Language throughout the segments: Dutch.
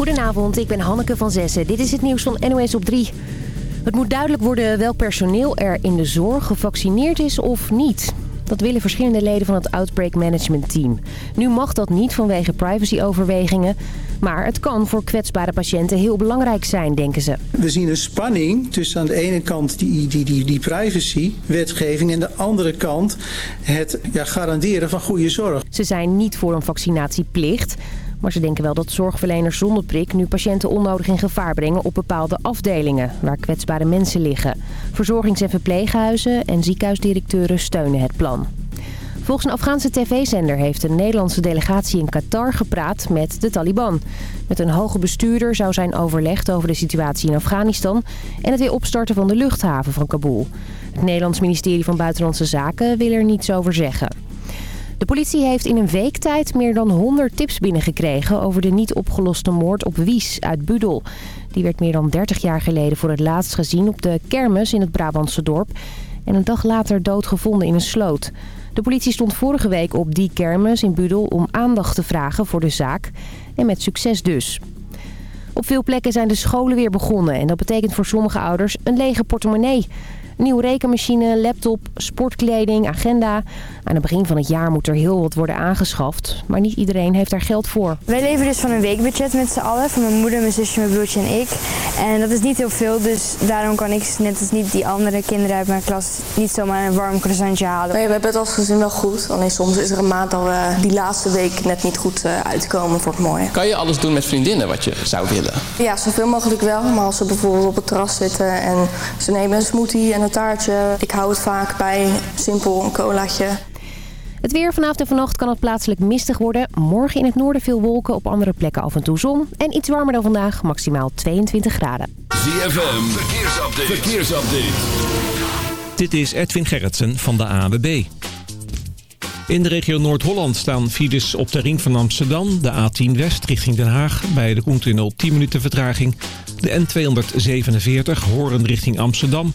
Goedenavond, ik ben Hanneke van Zessen. Dit is het nieuws van NOS op 3. Het moet duidelijk worden welk personeel er in de zorg gevaccineerd is of niet. Dat willen verschillende leden van het Outbreak Management Team. Nu mag dat niet vanwege privacyoverwegingen. Maar het kan voor kwetsbare patiënten heel belangrijk zijn, denken ze. We zien een spanning tussen aan de ene kant die, die, die, die privacy-wetgeving... en de andere kant het ja, garanderen van goede zorg. Ze zijn niet voor een vaccinatieplicht... Maar ze denken wel dat zorgverleners zonder prik nu patiënten onnodig in gevaar brengen op bepaalde afdelingen waar kwetsbare mensen liggen. Verzorgings- en verpleeghuizen en ziekenhuisdirecteuren steunen het plan. Volgens een Afghaanse tv-zender heeft een Nederlandse delegatie in Qatar gepraat met de Taliban. Met een hoge bestuurder zou zijn overlegd over de situatie in Afghanistan en het weer opstarten van de luchthaven van Kabul. Het Nederlands ministerie van Buitenlandse Zaken wil er niets over zeggen. De politie heeft in een week tijd meer dan 100 tips binnengekregen over de niet opgeloste moord op Wies uit Budel. Die werd meer dan 30 jaar geleden voor het laatst gezien op de kermis in het Brabantse dorp. En een dag later doodgevonden in een sloot. De politie stond vorige week op die kermis in Budel om aandacht te vragen voor de zaak. En met succes dus. Op veel plekken zijn de scholen weer begonnen. En dat betekent voor sommige ouders een lege portemonnee. Nieuwe rekenmachine, laptop, sportkleding, agenda. Aan het begin van het jaar moet er heel wat worden aangeschaft. Maar niet iedereen heeft daar geld voor. Wij leven dus van een weekbudget met z'n allen. Van mijn moeder, mijn zusje, mijn broertje en ik. En dat is niet heel veel. Dus daarom kan ik, net als niet die andere kinderen uit mijn klas, niet zomaar een warm croissantje halen. Nee, we hebben het als gezin wel goed. Alleen soms is er een maand dat we die laatste week net niet goed uh, uitkomen voor het mooie. Kan je alles doen met vriendinnen wat je zou willen? Ja, zoveel mogelijk wel. Maar als ze bijvoorbeeld op het terras zitten en ze nemen een smoothie en een taartje. Ik hou het vaak bij simpel een colaatje. Het weer vanavond en vannacht kan het plaatselijk mistig worden. Morgen in het noorden veel wolken, op andere plekken af en toe zon. En iets warmer dan vandaag, maximaal 22 graden. ZFM, verkeersupdate. verkeersupdate. Dit is Edwin Gerritsen van de AWB. In de regio Noord-Holland staan files op de ring van Amsterdam. De A10 West richting Den Haag bij de Koentunnel 10 minuten vertraging. De N247 Horen richting Amsterdam.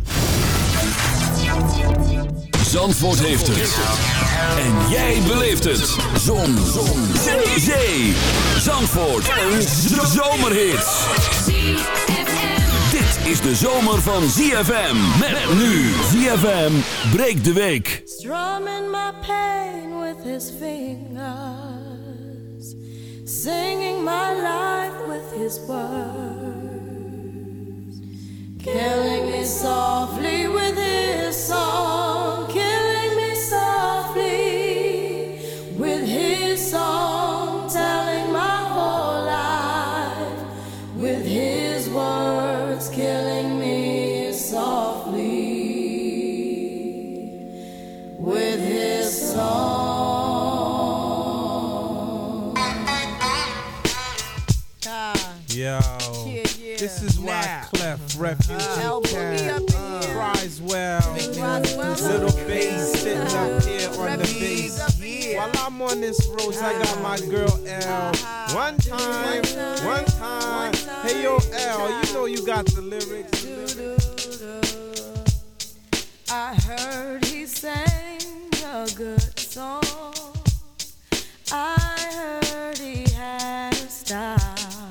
Zandvoort heeft het. En jij beleeft het. Zon. Zon. Zee. Zandvoort. Een zomerhit. Dit is de zomer van ZFM. Met nu ZFM breekt de week. Strumming my pain with his fingers. Singing my life with his words. Killing me softly with his song. This is why Clef Refuge uh-huh. Cat Criswell, Little Bass sitting up uh-huh. here on the bass. While I'm on this road, I got my uh-huh. girl L. One time, one time. Hey yo, L, you know you got the lyrics. I heard he sang a good song. I heard he had a style.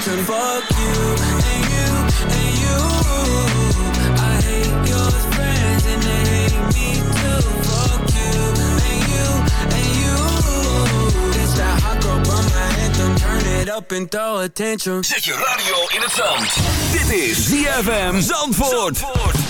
To fuck you and you and you. I hate your friends and they hate me too. Fuck you and you and you. It's that hot girl my anthem. Turn it up and throw attention tantrum. Zet je radio in het zand. Dit is ZFM Zandvoort. Zandvoort.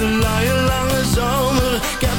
is een laaie lange zomer. Ik heb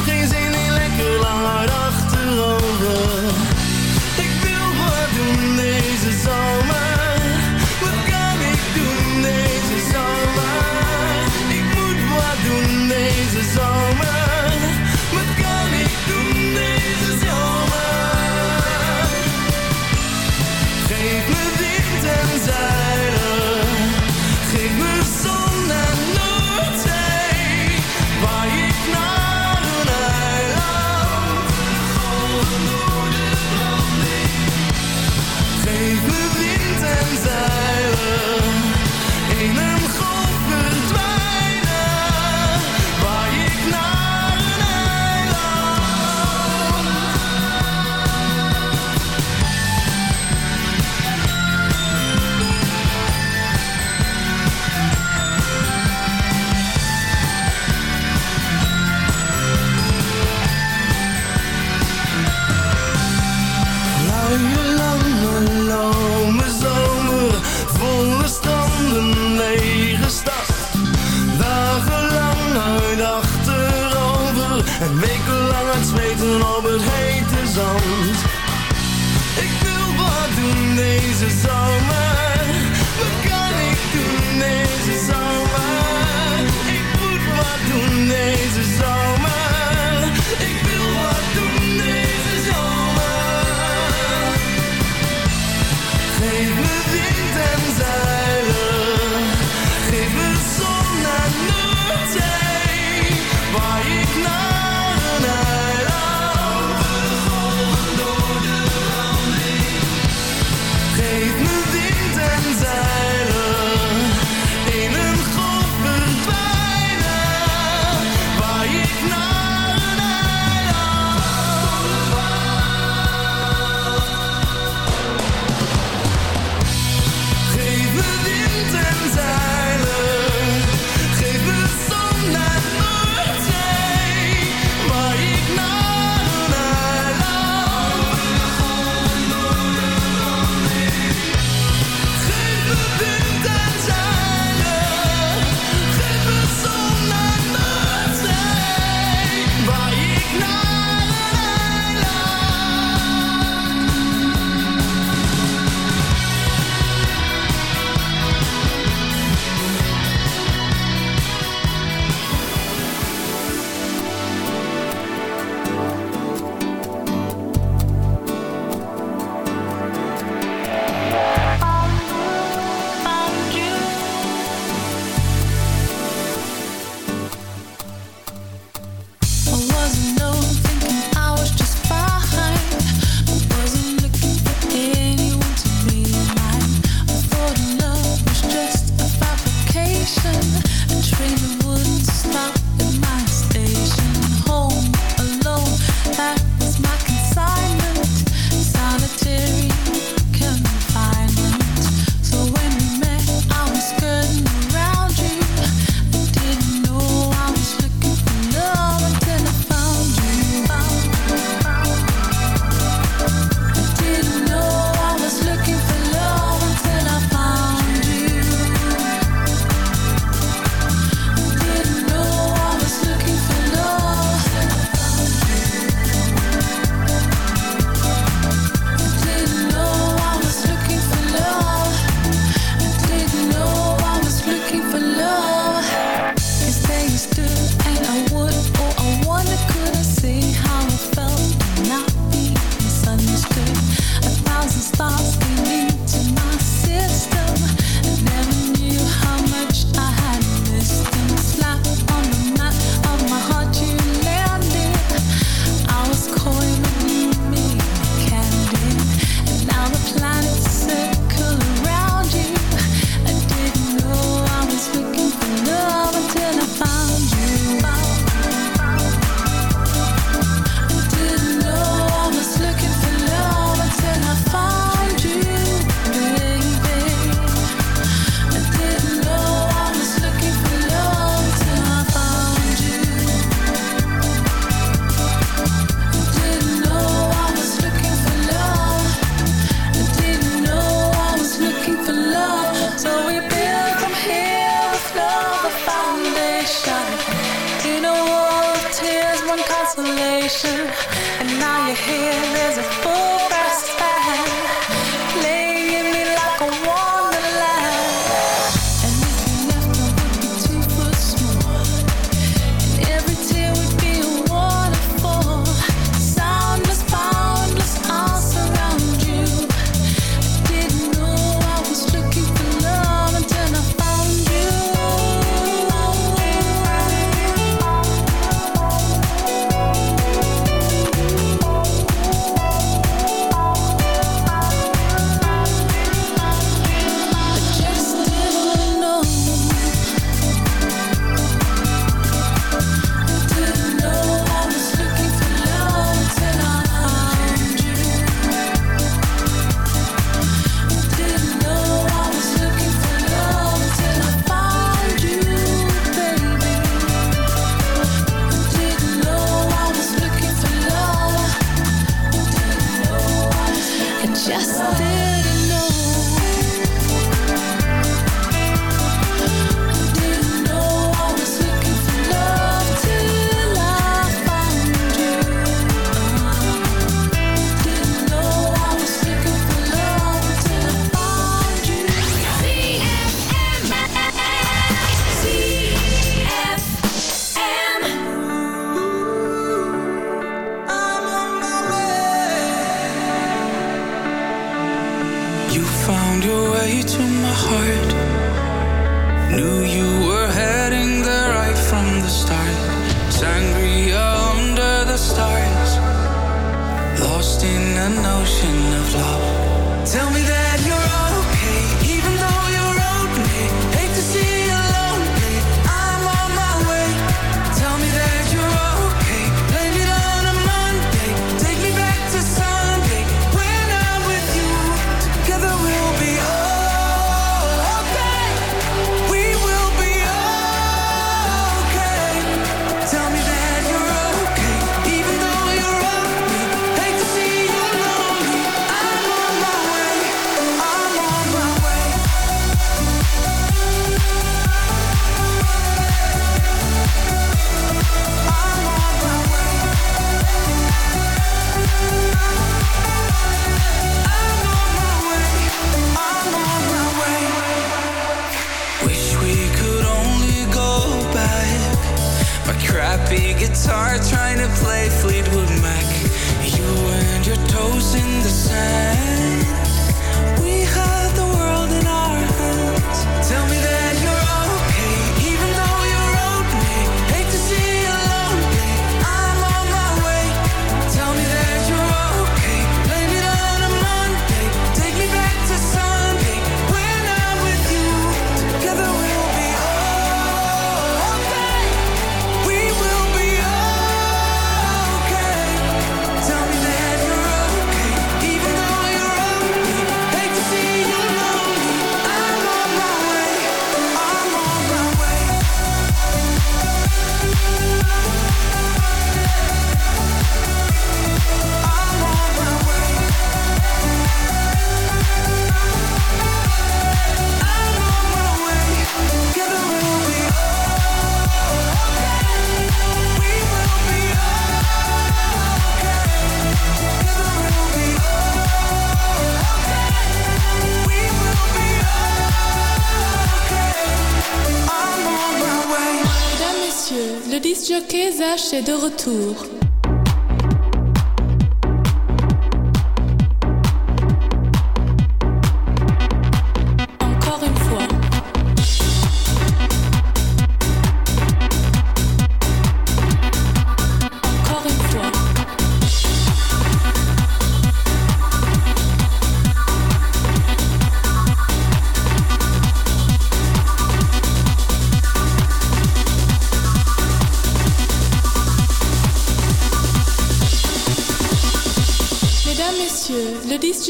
de retour.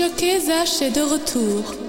Marc Quezach est de retour.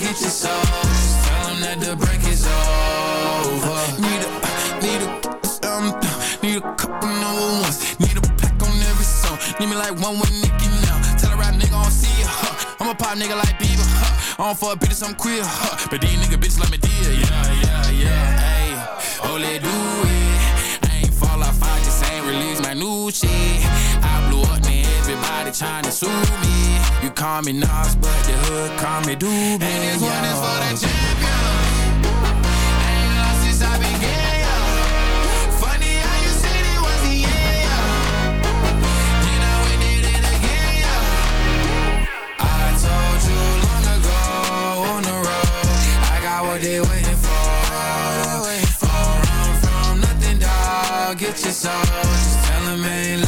Get your soul. Just tell 'em that the break is over. Need a, need a, um, need a couple number ones. Need a pack on every song. Need me like one with Nicky now. Tell a rap nigga I don't see ya. Huh. I'm a pop nigga like Bieber. Huh. I don't fuck bitches, I'm queer. Huh. But these nigga bitches like me dear. Yeah, yeah, yeah. Hey, oh, let do it. I ain't fall off, I just ain't release my new shit. Everybody trying to sue me. You call me Nas, but the hood call me Doobie. And this one is for the champion. Ain't lost since I began. what they waiting for. From, nothing, dog. Get your soul. Just tell them ain't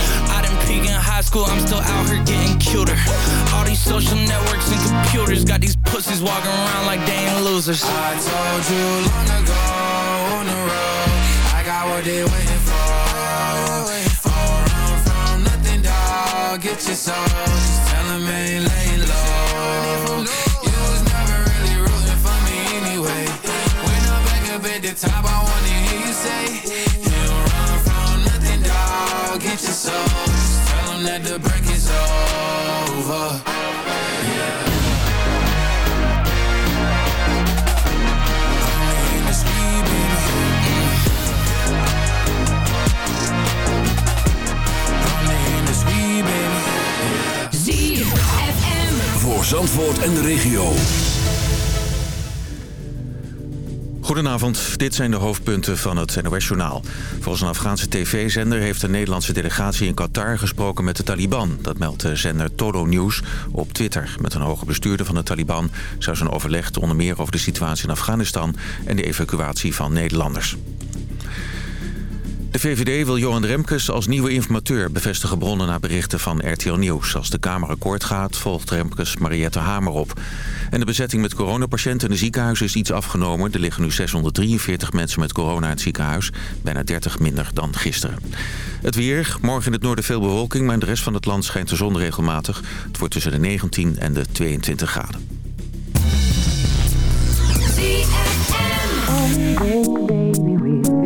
High school, I'm still out here getting cuter. All these social networks and computers got these pussies walking around like they ain't losers. I told you long ago on the road, I got what they waiting for. Don't run from nothing, dog. Get your soul. Just tell 'em ain't laying low. You was never really rooting for me anyway. When I'm back up at the top, I wanna hear you say, You don't run from nothing, dog. Get your soul. 'Em that the break is over. Yeah. ZFM. Voor Zandvoort en de regio. Goedenavond, dit zijn de hoofdpunten van het NOS-journaal. Volgens een Afghaanse tv-zender heeft een Nederlandse delegatie in Qatar gesproken met de Taliban. Dat meldt de zender Todo News op Twitter. Met een hoge bestuurder van de Taliban zou zijn overlegd onder meer over de situatie in Afghanistan en de evacuatie van Nederlanders. De VVD wil Johan Remkes als nieuwe informateur bevestigen bronnen naar berichten van RTL Nieuws. Als de Kamer akkoord gaat, volgt Remkes Mariette Hamer op. En de bezetting met coronapatiënten in de ziekenhuizen is iets afgenomen. Er liggen nu 643 mensen met corona in het ziekenhuis. Bijna 30 minder dan gisteren. Het weer. Morgen in het noorden veel bewolking, maar in de rest van het land schijnt de zon regelmatig. Het wordt tussen de 19 en de 22 graden.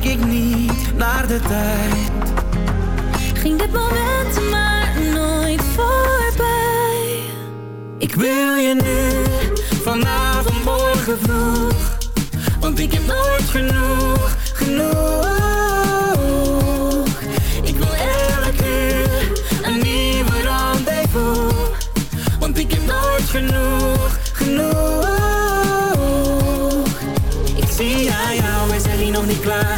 kijk ik niet naar de tijd. Ging dit moment maar nooit voorbij. Ik wil je nu, vanavond, morgen vroeg. Want ik heb nooit genoeg, genoeg. Ik wil elke uur een nieuwe rendezvous. Want ik heb nooit genoeg, genoeg. Ik zie aan jou, wij zijn hier nog niet klaar.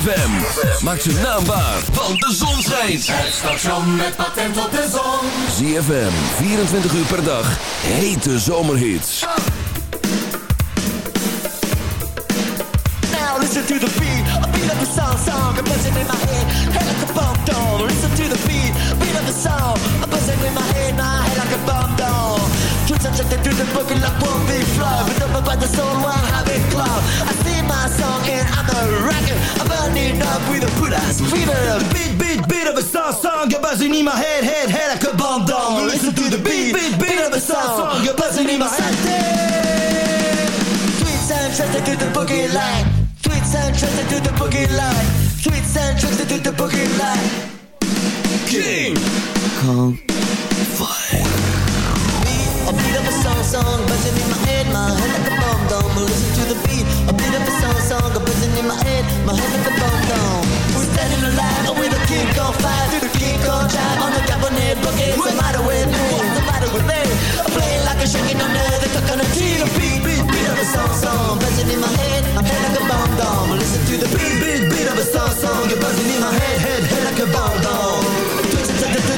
ZFM. Maak zijn naam waar, want de zon schijnt. Het station met patent op de zon. ZFM, 24 uur per dag. Hete zomerhits. Now listen to the beat, a beat of the song, song, a buzzing in my head, head like a bomb. Listen to the beat, beat of the song, buzzing in my head, my head like a bomb down. Twist and check through the book like one big flow, but up by the soul, one habit club. I sing my song and I'm a rocker, I'm burning up with a put ass fever. Beat, beat, beat of a song, song, a buzzing in my head, head, head like a bomb down. Listen to the beat, beat, beat of a song, song, a buzzing in my head. Sweet sound trusted to the boogie line. Sweet sound trusted to the boogie line. Sweet sound trusted to the boogie line. King Kong. A beat of a song, song, buzzing in my head, my head like a bomb dome. Listen to the beat, a beat of a song, song, a buzzing in my head, my head like a bomb dome. We're standing alive with a kick on fire, the kick on drive on the cabinet boogie. What's the matter with me? What's the matter with me? I'm playing like a shaking under the coconut tree. The beat, beat, beat of a song, song, buzzing in my head, my head like a bomb dome. Listen to the beat, beat, beat of a song, song, you're buzzing in my head, head, head like a bomb dome.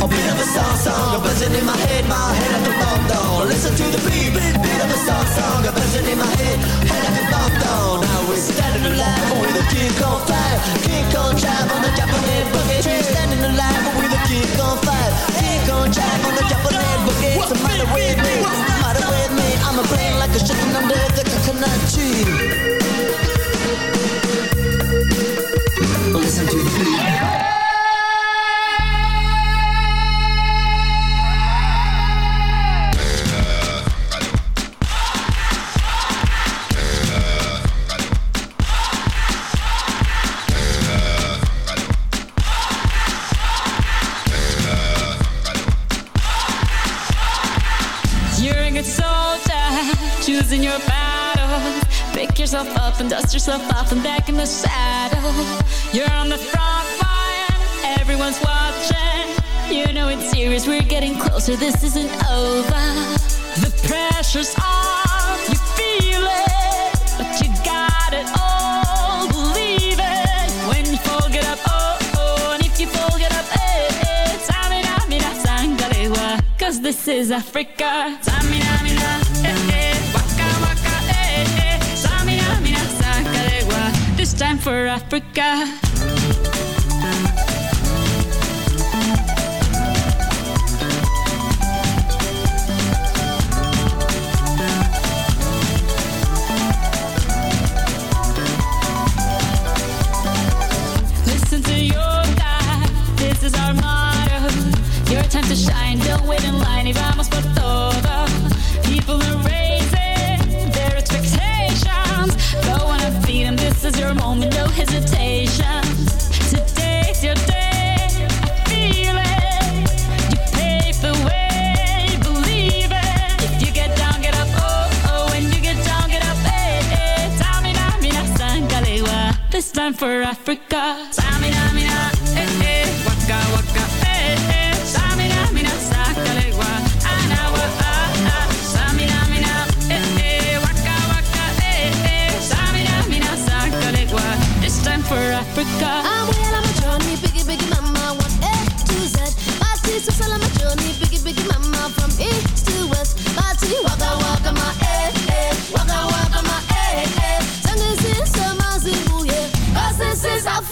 a beat of a sound sound buzzing in my head My head like a bomb down. Listen to the beat Beat of a sound sound buzzing in my head Head like a bomb down. Now we're standing alive with a kick on fire. Kick on drive on the Japanese boogie We're standing alive with a kick on fire. Kick on drive on the Japanese boogie What's the matter with me? What's the matter with me? I'm a brain like a chicken under the coconut tree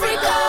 Africa.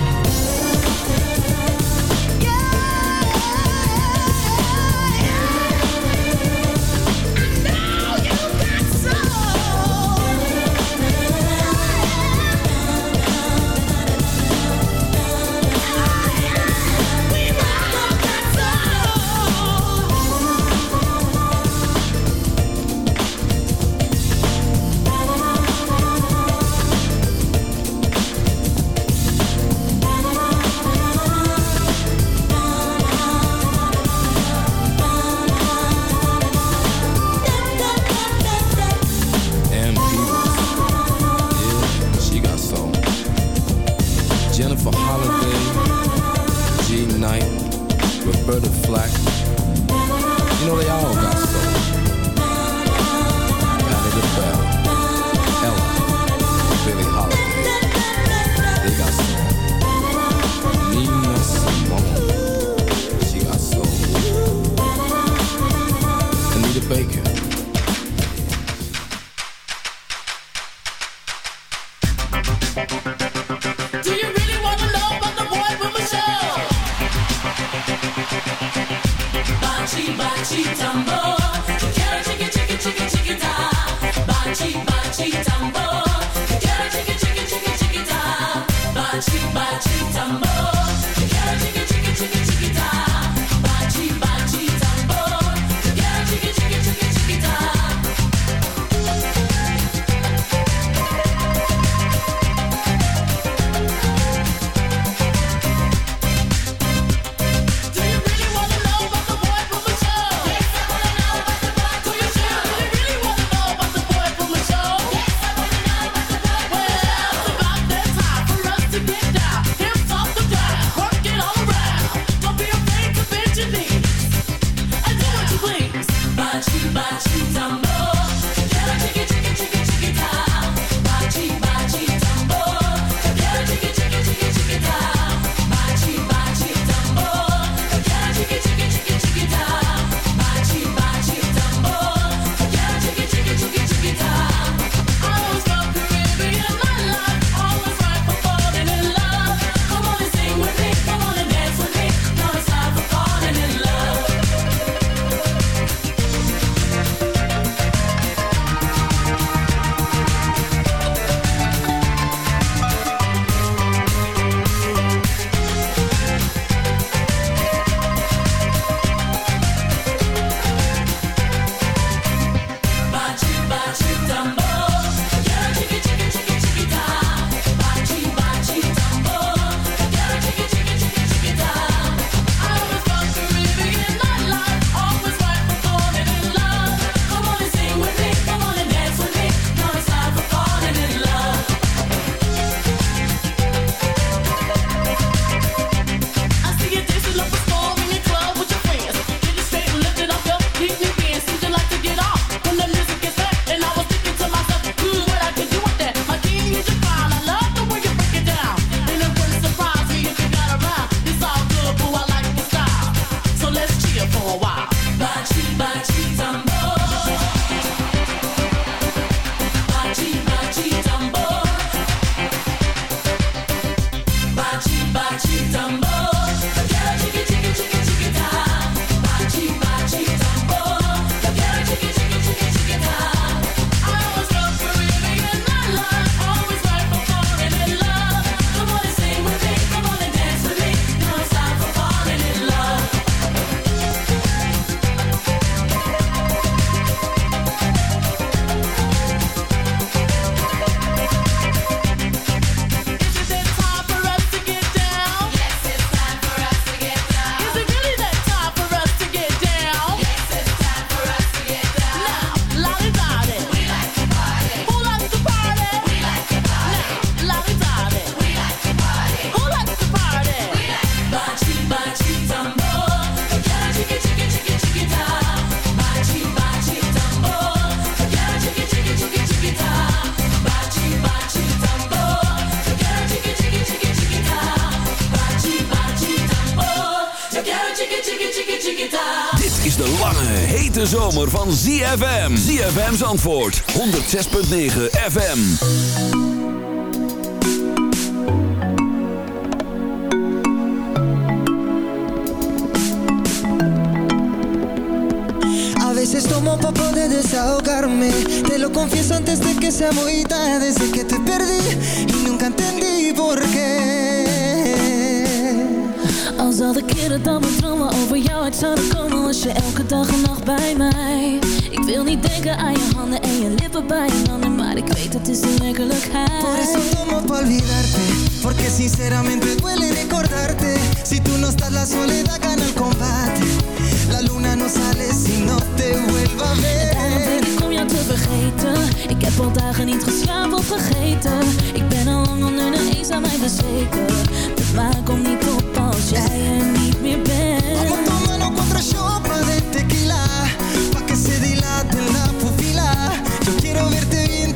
Jennifer Holliday, G Knight, Roberta Flack. You know they all got zomer van ZFM. ZFM's antwoord. 106.9 FM. A veces tomo pa' poder desahogarme Te lo confieso antes de que sea muy tarde Desde que te perdí y nunca entendí por qué Als al de keren dat mijn dromen over jou uit zouden komen Was je elke dag en nacht bij mij. Ik wil niet denken aan je handen en je lippen bij je handen Maar ik weet het is de werkelijkheid. Por eso tomo pa' olvidarte Porque sinceramente duele recordarte. Si tú no estás la soledad gana el combate La luna no sale si no te vuelva a ver. Daarom denk ik om jou te vergeten. Ik heb al dagen niet geslapen of vergeten. Ik ben al lang onder de eens aan mij bezweken. Dus maar kom niet op als jij er niet meer bent. Vamos tomando contra shot de tequila Pa' que se dilate la pupila. Yo quiero verte bien